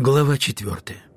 Глава четвертая.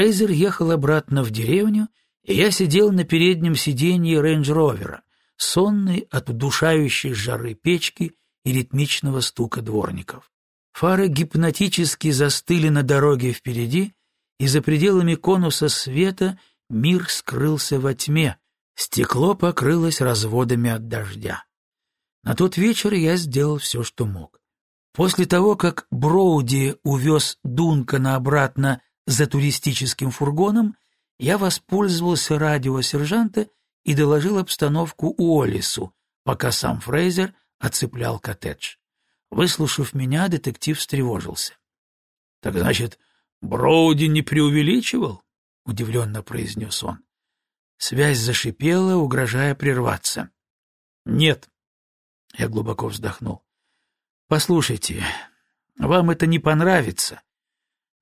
Фрейзер ехал обратно в деревню, и я сидел на переднем сиденье рейндж-ровера, сонный от удушающей жары печки и ритмичного стука дворников. Фары гипнотически застыли на дороге впереди, и за пределами конуса света мир скрылся во тьме, стекло покрылось разводами от дождя. На тот вечер я сделал все, что мог. После того, как Броуди увез Дункана обратно за туристическим фургоном, я воспользовался радио сержанта и доложил обстановку Уоллису, пока сам Фрейзер оцеплял коттедж. Выслушав меня, детектив встревожился. — Так значит, Броуди не преувеличивал? — удивленно произнес он. Связь зашипела, угрожая прерваться. — Нет. Я глубоко вздохнул. — Послушайте, вам это не понравится,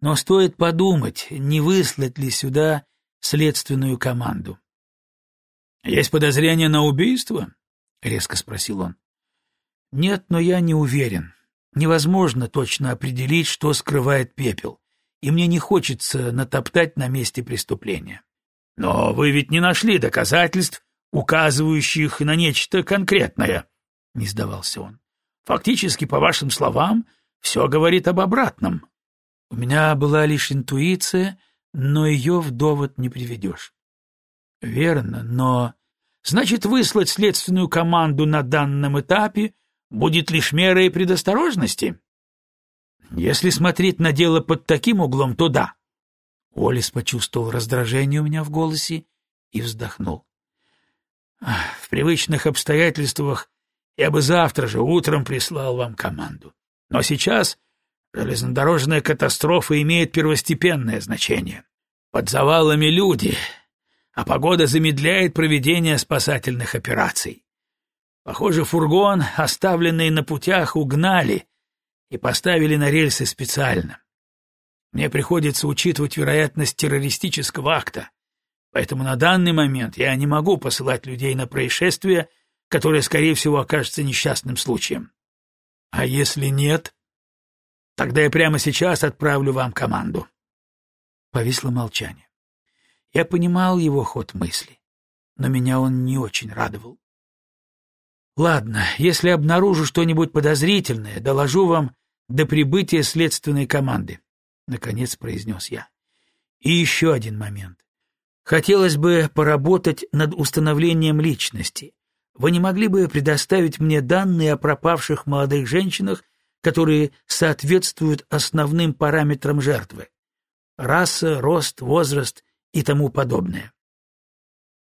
но стоит подумать, не выслать ли сюда следственную команду. — Есть подозрение на убийство? — резко спросил он. — Нет, но я не уверен. Невозможно точно определить, что скрывает пепел, и мне не хочется натоптать на месте преступления. — Но вы ведь не нашли доказательств, указывающих на нечто конкретное, — не сдавался он. — Фактически, по вашим словам, все говорит об обратном. У меня была лишь интуиция, но ее в довод не приведешь. Верно, но... Значит, выслать следственную команду на данном этапе будет лишь мерой предосторожности? Если смотреть на дело под таким углом, то да. Олис почувствовал раздражение у меня в голосе и вздохнул. В привычных обстоятельствах я бы завтра же утром прислал вам команду. Но сейчас Железнодорожная катастрофа имеет первостепенное значение. Под завалами люди, а погода замедляет проведение спасательных операций. Похоже, фургон, оставленный на путях, угнали и поставили на рельсы специально. Мне приходится учитывать вероятность террористического акта, поэтому на данный момент я не могу посылать людей на происшествие, которое, скорее всего, окажется несчастным случаем. А если нет, Тогда я прямо сейчас отправлю вам команду. Повисло молчание. Я понимал его ход мысли, но меня он не очень радовал. Ладно, если обнаружу что-нибудь подозрительное, доложу вам до прибытия следственной команды, наконец произнес я. И еще один момент. Хотелось бы поработать над установлением личности. Вы не могли бы предоставить мне данные о пропавших молодых женщинах которые соответствуют основным параметрам жертвы — раса, рост, возраст и тому подобное.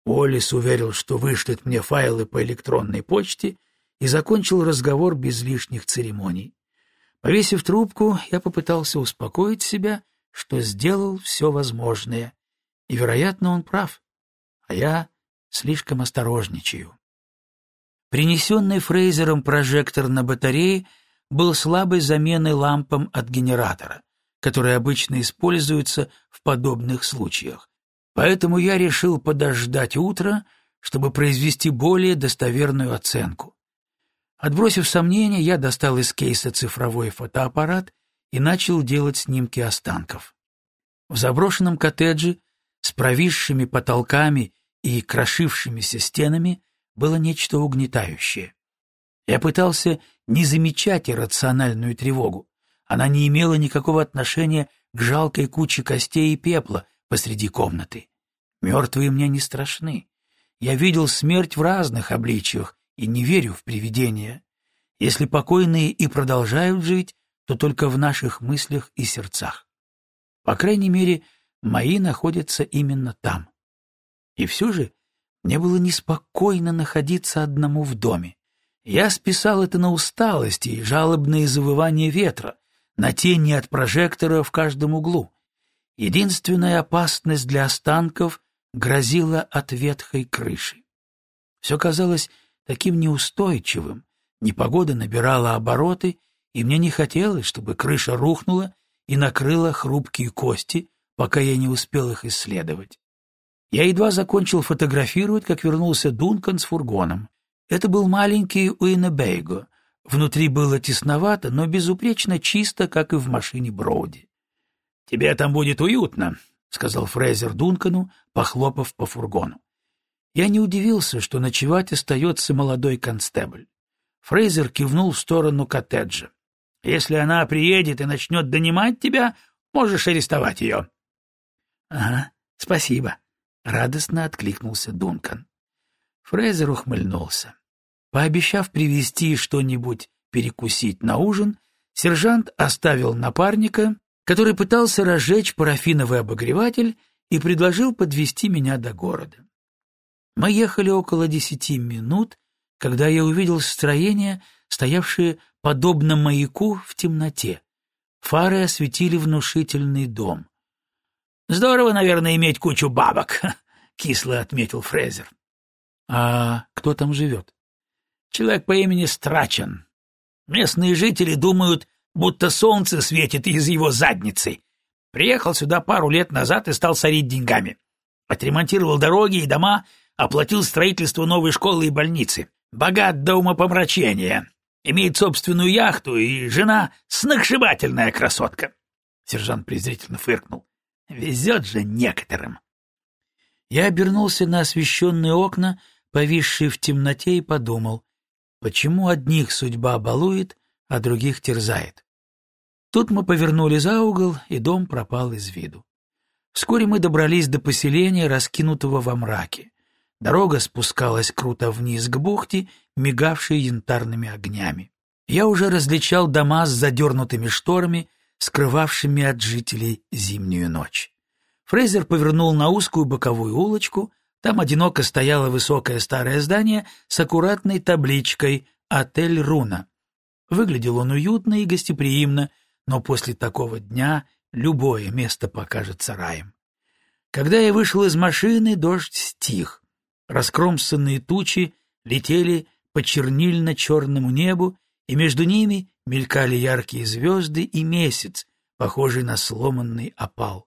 Уоллес уверил, что вышлет мне файлы по электронной почте и закончил разговор без лишних церемоний. Повесив трубку, я попытался успокоить себя, что сделал все возможное, и, вероятно, он прав, а я слишком осторожничаю. Принесенный Фрейзером прожектор на батарее — был слабой заменой лампам от генератора, которые обычно используются в подобных случаях. Поэтому я решил подождать утро, чтобы произвести более достоверную оценку. Отбросив сомнения, я достал из кейса цифровой фотоаппарат и начал делать снимки останков. В заброшенном коттедже с провисшими потолками и крошившимися стенами было нечто угнетающее. Я пытался не замечать иррациональную тревогу. Она не имела никакого отношения к жалкой куче костей и пепла посреди комнаты. Мертвые мне не страшны. Я видел смерть в разных обличиях и не верю в привидения. Если покойные и продолжают жить, то только в наших мыслях и сердцах. По крайней мере, мои находятся именно там. И все же мне было неспокойно находиться одному в доме. Я списал это на усталость и жалобные завывания ветра, на тени от прожектора в каждом углу. Единственная опасность для останков грозила от ветхой крыши. Все казалось таким неустойчивым, непогода набирала обороты, и мне не хотелось, чтобы крыша рухнула и накрыла хрупкие кости, пока я не успел их исследовать. Я едва закончил фотографировать, как вернулся Дункан с фургоном. Это был маленький Уиннебейго. Внутри было тесновато, но безупречно чисто, как и в машине Броуди. «Тебе там будет уютно», — сказал Фрейзер Дункану, похлопав по фургону. Я не удивился, что ночевать остается молодой констебль. Фрейзер кивнул в сторону коттеджа. «Если она приедет и начнет донимать тебя, можешь арестовать ее». «Ага, спасибо», — радостно откликнулся Дункан. Фрейзер ухмыльнулся. Пообещав привезти что-нибудь перекусить на ужин, сержант оставил напарника, который пытался разжечь парафиновый обогреватель и предложил подвести меня до города. Мы ехали около десяти минут, когда я увидел строение, стоявшее подобно маяку в темноте. Фары осветили внушительный дом. Здорово, наверное, иметь кучу бабок, — кисло отметил Фрезер. — А кто там живет? — Человек по имени Страчен. Местные жители думают, будто солнце светит из его задницы. Приехал сюда пару лет назад и стал сорить деньгами. Отремонтировал дороги и дома, оплатил строительство новой школы и больницы. Богат до умопомрачения. Имеет собственную яхту, и жена — сногсшибательная красотка. Сержант презрительно фыркнул. Везет же некоторым. Я обернулся на освещенные окна, повисшие в темноте, и подумал, почему одних судьба балует, а других терзает. Тут мы повернули за угол, и дом пропал из виду. Вскоре мы добрались до поселения, раскинутого во мраке. Дорога спускалась круто вниз к бухте, мигавшей янтарными огнями. Я уже различал дома с задернутыми шторами, скрывавшими от жителей зимнюю ночь. Фрейзер повернул на узкую боковую улочку, там одиноко стояло высокое старое здание с аккуратной табличкой «Отель Руна». Выглядел он уютно и гостеприимно, но после такого дня любое место покажется раем. Когда я вышел из машины, дождь стих. Раскромсанные тучи летели по чернильно-черному небу, и между ними мелькали яркие звезды и месяц, похожий на сломанный опал.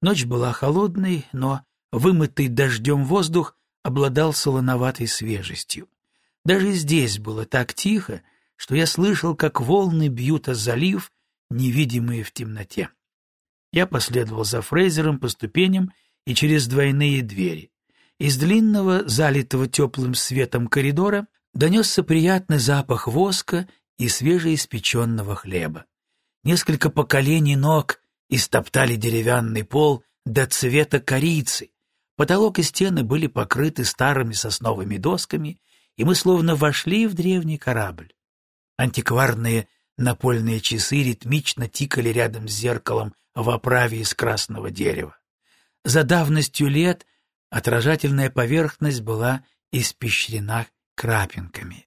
Ночь была холодной, но вымытый дождем воздух обладал солоноватой свежестью. Даже здесь было так тихо, что я слышал, как волны бьют о залив, невидимые в темноте. Я последовал за Фрейзером по ступеням и через двойные двери. Из длинного, залитого теплым светом коридора донесся приятный запах воска и свежеиспеченного хлеба. Несколько поколений ног истоптали деревянный пол до цвета корицы. Потолок и стены были покрыты старыми сосновыми досками, и мы словно вошли в древний корабль. Антикварные напольные часы ритмично тикали рядом с зеркалом в оправе из красного дерева. За давностью лет отражательная поверхность была испещрена крапинками.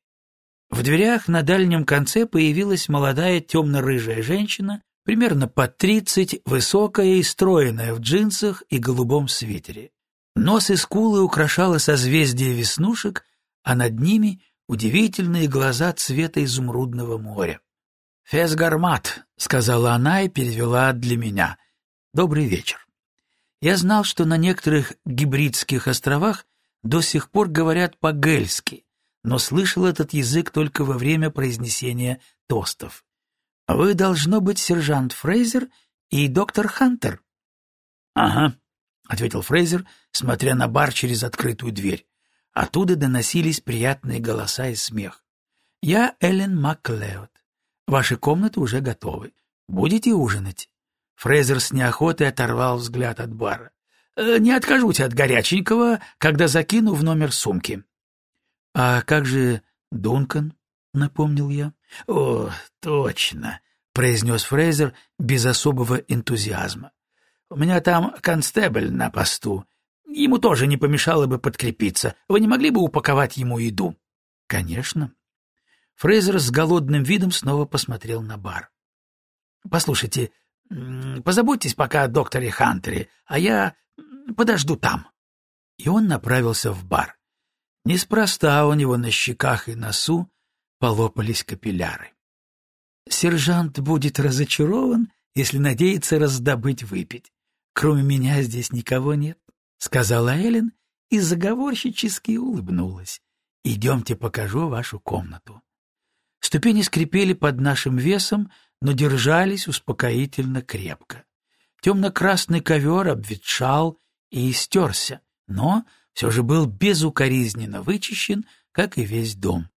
В дверях на дальнем конце появилась молодая темно-рыжая женщина, примерно под тридцать, высокая и стройная в джинсах и голубом свитере. Нос и скулы украшало созвездие веснушек, а над ними удивительные глаза цвета изумрудного моря. «Фесгармат», — сказала она и перевела для меня. «Добрый вечер». Я знал, что на некоторых гибридских островах до сих пор говорят по-гельски, но слышал этот язык только во время произнесения тостов. «Вы, должно быть, сержант Фрейзер и доктор Хантер». «Ага», — ответил Фрейзер, смотря на бар через открытую дверь. Оттуда доносились приятные голоса и смех. «Я Эллен Макклеод. Ваши комнаты уже готовы. Будете ужинать?» Фрейзер с неохотой оторвал взгляд от бара. «Э, «Не откажусь от горяченького, когда закину в номер сумки». «А как же Дункан?» — напомнил я. «О, точно», — произнес Фрейзер без особого энтузиазма. «У меня там констебль на посту. Ему тоже не помешало бы подкрепиться. Вы не могли бы упаковать ему еду?» «Конечно». Фрейзер с голодным видом снова посмотрел на бар. «Послушайте, Позаботьтесь пока о докторе Хантере, а я подожду там. И он направился в бар. Неспроста у него на щеках и носу полопались капилляры. Сержант будет разочарован, если надеется раздобыть выпить. Кроме меня здесь никого нет, — сказала Эллен и заговорщически улыбнулась. Идемте покажу вашу комнату. Ступени скрипели под нашим весом, но держались успокоительно крепко. Темно-красный ковер обветшал и истерся, но все же был безукоризненно вычищен, как и весь дом.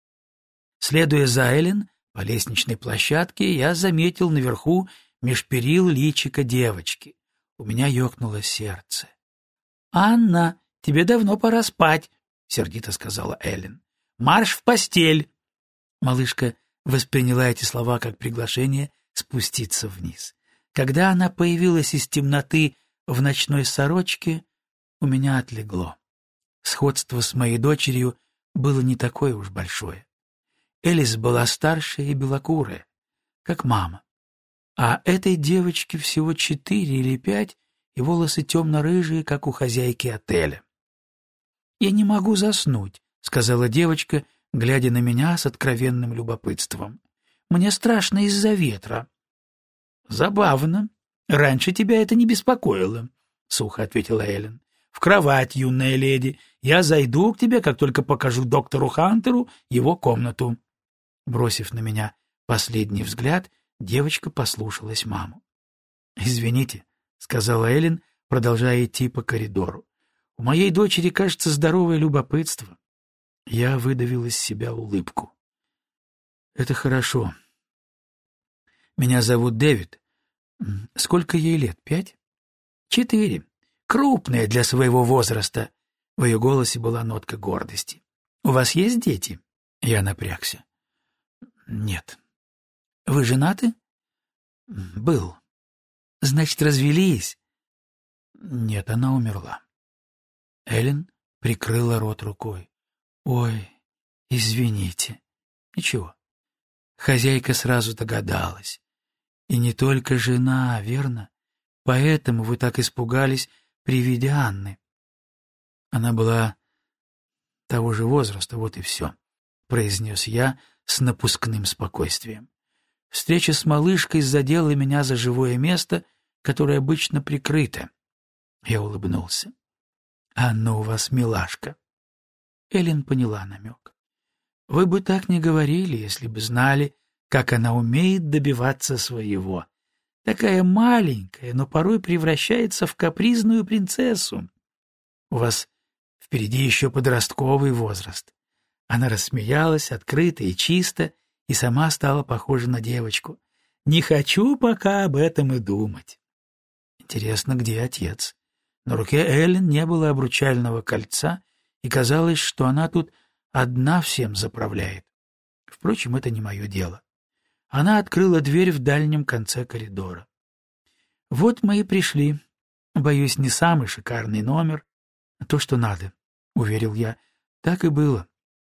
Следуя за Эллен по лестничной площадке, я заметил наверху меж перил личика девочки. У меня ёкнуло сердце. «Анна, тебе давно пора спать», — сердито сказала Эллен. «Марш в постель!» Малышка восприняла эти слова как приглашение спуститься вниз. Когда она появилась из темноты в ночной сорочке, у меня отлегло. Сходство с моей дочерью было не такое уж большое. Элис была старшая и белокурая, как мама. А этой девочке всего четыре или пять, и волосы темно-рыжие, как у хозяйки отеля. «Я не могу заснуть», — сказала девочка, глядя на меня с откровенным любопытством. «Мне страшно из-за ветра». «Забавно. Раньше тебя это не беспокоило», — сухо ответила Эллен. «В кровать, юная леди. Я зайду к тебе, как только покажу доктору Хантеру его комнату». Бросив на меня последний взгляд, девочка послушалась маму. «Извините», — сказала Эллен, продолжая идти по коридору. «У моей дочери, кажется, здоровое любопытство». Я выдавил из себя улыбку. «Это хорошо. Меня зовут Дэвид. Сколько ей лет? Пять?» «Четыре. Крупная для своего возраста». В ее голосе была нотка гордости. «У вас есть дети?» Я напрягся. Нет. Вы женаты? Был. Значит, развелись? Нет, она умерла. Эллен прикрыла рот рукой. Ой, извините. Ничего. Хозяйка сразу догадалась. И не только жена, верно? Поэтому вы так испугались при виде Анны. Она была того же возраста, вот и все, — произнес я, с напускным спокойствием. Встреча с малышкой задела меня за живое место, которое обычно прикрыто. Я улыбнулся. «Анна у вас милашка». Эллен поняла намек. «Вы бы так не говорили, если бы знали, как она умеет добиваться своего. Такая маленькая, но порой превращается в капризную принцессу. У вас впереди еще подростковый возраст. Она рассмеялась открыто и чисто, и сама стала похожа на девочку. «Не хочу пока об этом и думать». Интересно, где отец? На руке Эллен не было обручального кольца, и казалось, что она тут одна всем заправляет. Впрочем, это не мое дело. Она открыла дверь в дальнем конце коридора. «Вот мы и пришли. Боюсь, не самый шикарный номер, а то, что надо», — уверил я. Так и было.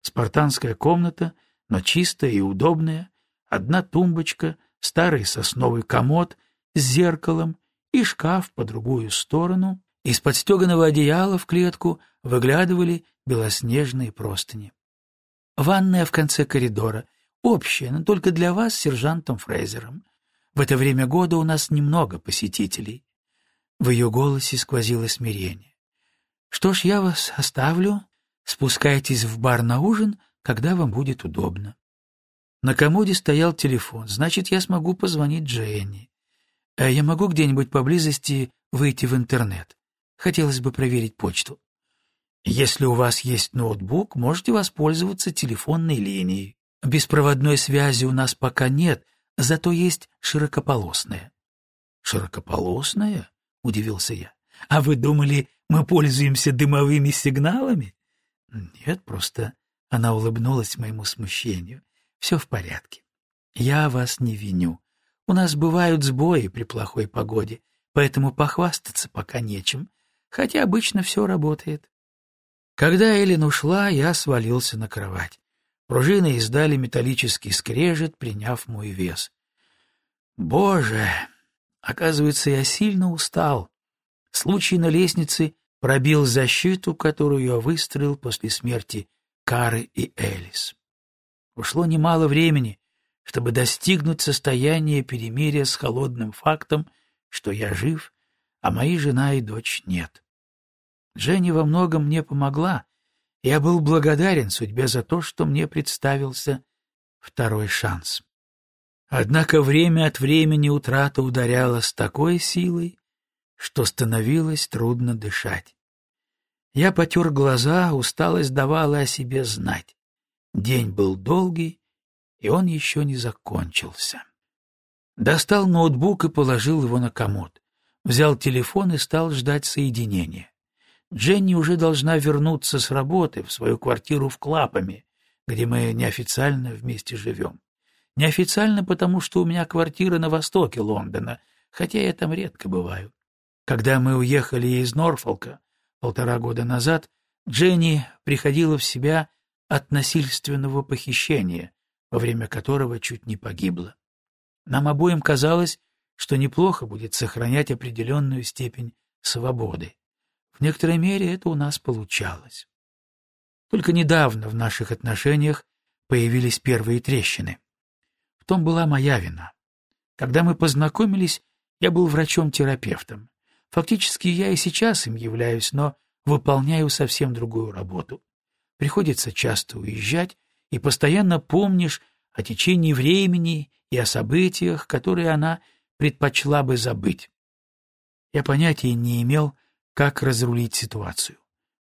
Спартанская комната, но чистая и удобная, одна тумбочка, старый сосновый комод с зеркалом и шкаф по другую сторону. Из-под стеганого одеяла в клетку выглядывали белоснежные простыни. Ванная в конце коридора, общая, но только для вас с сержантом Фрейзером. В это время года у нас немного посетителей. В ее голосе сквозило смирение. Что ж, я вас оставлю, Спускайтесь в бар на ужин, когда вам будет удобно. На комоде стоял телефон, значит, я смогу позвонить Дженни. А я могу где-нибудь поблизости выйти в интернет. Хотелось бы проверить почту. Если у вас есть ноутбук, можете воспользоваться телефонной линией. Беспроводной связи у нас пока нет, зато есть широкополосная. Широкополосная? Удивился я. А вы думали, мы пользуемся дымовыми сигналами? Нет, просто она улыбнулась моему смущению. Все в порядке. Я вас не виню. У нас бывают сбои при плохой погоде, поэтому похвастаться пока нечем, хотя обычно все работает. Когда Эллен ушла, я свалился на кровать. Пружины издали металлический скрежет, приняв мой вес. Боже, Оказывается, я сильно устал. Случай на лестнице пробил защиту, которую я выстроил после смерти Кары и Элис. Ушло немало времени, чтобы достигнуть состояния перемирия с холодным фактом, что я жив, а мои жена и дочь нет. Женя во многом мне помогла, я был благодарен судьбе за то, что мне представился второй шанс. Однако время от времени утрата ударяла с такой силой, что становилось трудно дышать. Я потер глаза, усталость давала о себе знать. День был долгий, и он еще не закончился. Достал ноутбук и положил его на комод. Взял телефон и стал ждать соединения. Дженни уже должна вернуться с работы в свою квартиру в Клапами, где мы неофициально вместе живем. Неофициально, потому что у меня квартира на востоке Лондона, хотя я там редко бываю. Когда мы уехали из Норфолка полтора года назад, Дженни приходила в себя от насильственного похищения, во время которого чуть не погибла. Нам обоим казалось, что неплохо будет сохранять определенную степень свободы. В некоторой мере это у нас получалось. Только недавно в наших отношениях появились первые трещины. В том была моя вина. Когда мы познакомились, я был врачом-терапевтом. Фактически я и сейчас им являюсь, но выполняю совсем другую работу. Приходится часто уезжать, и постоянно помнишь о течении времени и о событиях, которые она предпочла бы забыть. Я понятия не имел, как разрулить ситуацию.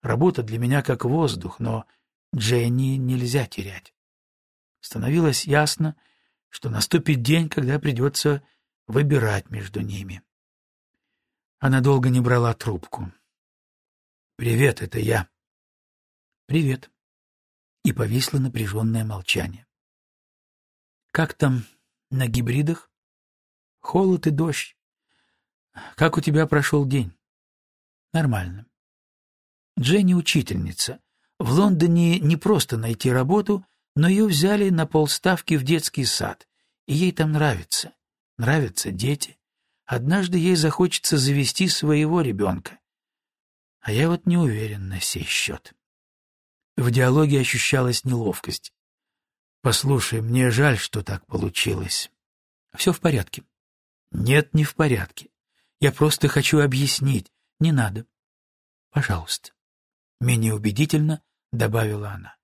Работа для меня как воздух, но Дженни нельзя терять. Становилось ясно, что наступит день, когда придется выбирать между ними. Она долго не брала трубку. «Привет, это я». «Привет». И повисло напряженное молчание. «Как там на гибридах?» «Холод и дождь. Как у тебя прошел день?» Нормально. Дженни учительница. В Лондоне не просто найти работу, но ее взяли на полставки в детский сад, и ей там нравится. Нравятся дети. Однажды ей захочется завести своего ребенка. А я вот не уверен на сей счет. В диалоге ощущалась неловкость. «Послушай, мне жаль, что так получилось. Все в порядке». «Нет, не в порядке. Я просто хочу объяснить. Не надо. Пожалуйста. Менее убедительно добавила она.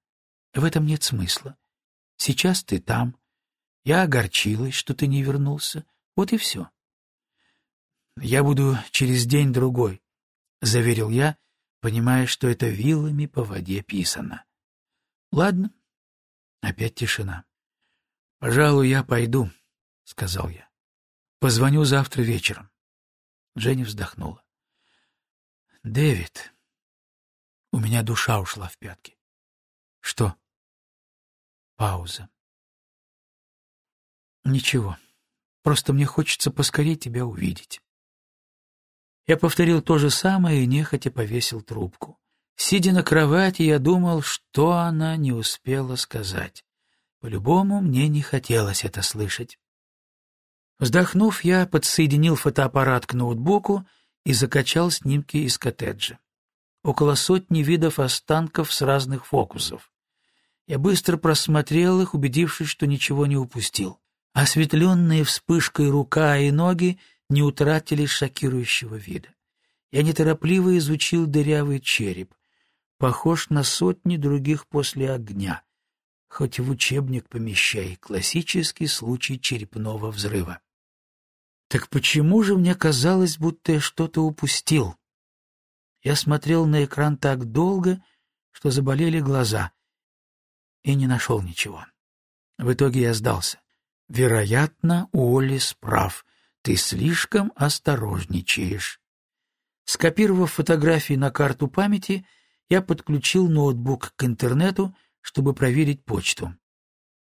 В этом нет смысла. Сейчас ты там. Я огорчилась, что ты не вернулся. Вот и все. Я буду через день-другой, — заверил я, понимая, что это вилами по воде писано. Ладно. Опять тишина. Пожалуй, я пойду, — сказал я. Позвоню завтра вечером. Женя вздохнула. Дэвид. У меня душа ушла в пятки. Что? Пауза. Ничего. Просто мне хочется поскорее тебя увидеть. Я повторил то же самое и нехотя повесил трубку. Сидя на кровати, я думал, что она не успела сказать. По-любому мне не хотелось это слышать. Вздохнув, я подсоединил фотоаппарат к ноутбуку и закачал снимки из коттеджа. Около сотни видов останков с разных фокусов. Я быстро просмотрел их, убедившись, что ничего не упустил. Осветленные вспышкой рука и ноги не утратили шокирующего вида. Я неторопливо изучил дырявый череп. Похож на сотни других после огня. Хоть в учебник помещай, классический случай черепного взрыва. Так почему же мне казалось, будто я что-то упустил? Я смотрел на экран так долго, что заболели глаза, и не нашел ничего. В итоге я сдался. Вероятно, Уоллес прав. Ты слишком осторожничаешь. Скопировав фотографии на карту памяти, я подключил ноутбук к интернету, чтобы проверить почту.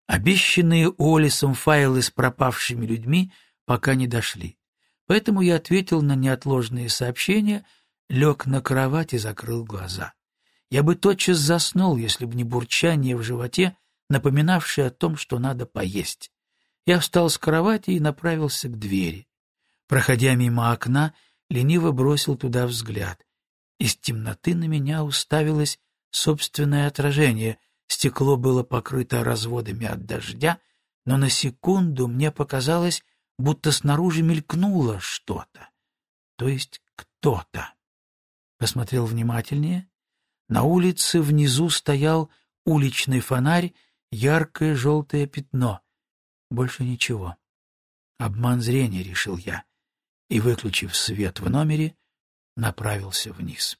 Обещанные Олисом файлы с пропавшими людьми пока не дошли. Поэтому я ответил на неотложные сообщения, лег на кровать и закрыл глаза. Я бы тотчас заснул, если бы не бурчание в животе, напоминавшее о том, что надо поесть. Я встал с кровати и направился к двери. Проходя мимо окна, лениво бросил туда взгляд. Из темноты на меня уставилось собственное отражение. Стекло было покрыто разводами от дождя, но на секунду мне показалось, будто снаружи мелькнуло что-то. То есть кто-то. Посмотрел внимательнее. На улице внизу стоял уличный фонарь, яркое желтое пятно. Больше ничего. Обман зрения, решил я, и, выключив свет в номере, направился вниз.